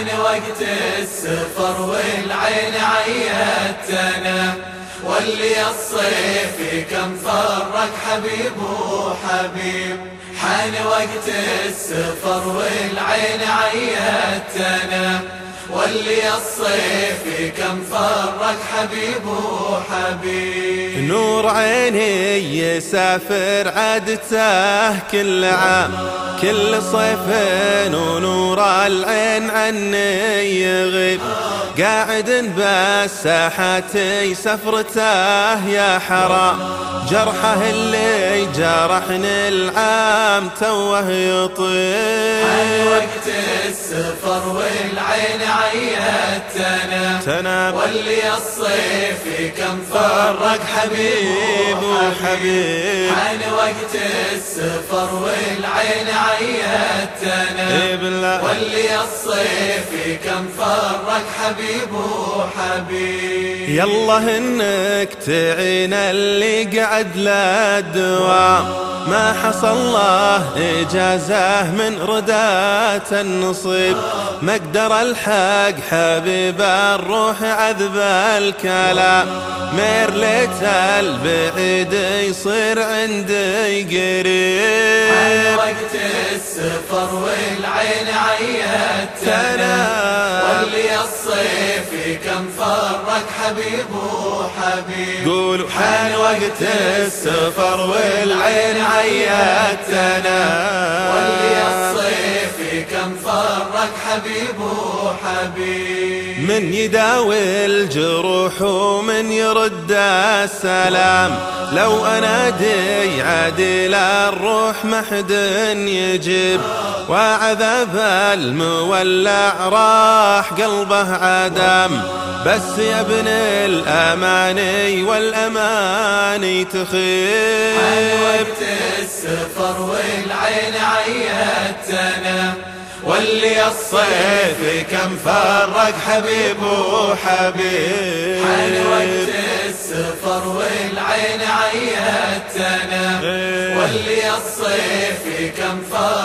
حان وقت السفر والعين عيتنا. واللي الصيف كم فرق حبيب وحبيب. حان وقت السفر والعين عيتنا. واللي الصيف كم فرق حبيب وحبيب. نور عيني يسافر عدته كل عام. كل صيف ونور العين عني يغيب. قاعد بالساحات سفرته يا حرام جرحه اللي جرحني العام توه يطيب وقت السفر والعين عيتنا تنام. واللي الصيف كم فرق حبيب وحبيب. حان وقت السفر والعين عيتنا واللي الصيف كم فرق حبيب وحبيب. يلا انك تعين اللي قعد له دوام ما حصل له إجازة من ردات النصيب. مقدر الحق حبيب الروح عذب الكلام. مير ليت البعيد يصير عندي قريب. السفر والعين عيتنا واللي الصيف كم فرق حبيب وحبيب. قولوا. حان وقت السفر والعين عيتنا حبيب. وحبيب من يداوي الجروح ومن يرد السلام. لو انادي عادل الروح ما حد يجيب. وعذاب المولع راح قلبه عدم بس يا ابن الاماني والاماني تخيب. وقت السفر والعين عيتنا واللي الصيف كم فرق حبيب وحبيب. حان وقت السفر والعين عيتنا واللي الصيف كم فرق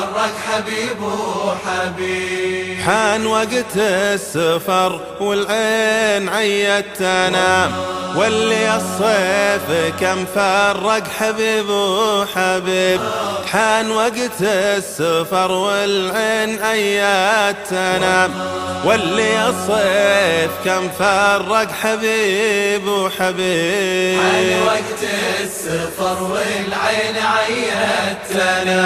حبيب وحبيب. حان وقت السفر والعين عيتنا واللي الصيف كم فرق حبيب وحبيب. حان وقت السفر والعين عيتنا واللي الصيف كم فرق حبيب وحبيب. حان وقت السفر والعين عيتنا.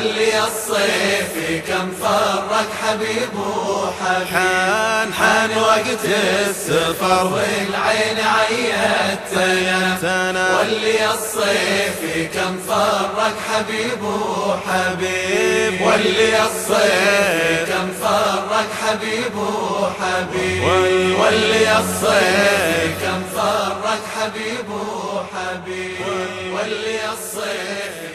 واللي الصيف كم فرق حبيب وحبيب. حان حان وقت السفر والعين عيتنا تنا واللي الصيف كم فرق حبيب وحبيب. واللي الصيف كم فرق حبيب وحبيب. واللي الصيف كم فرق حبيب وحبيب. واللي الصيف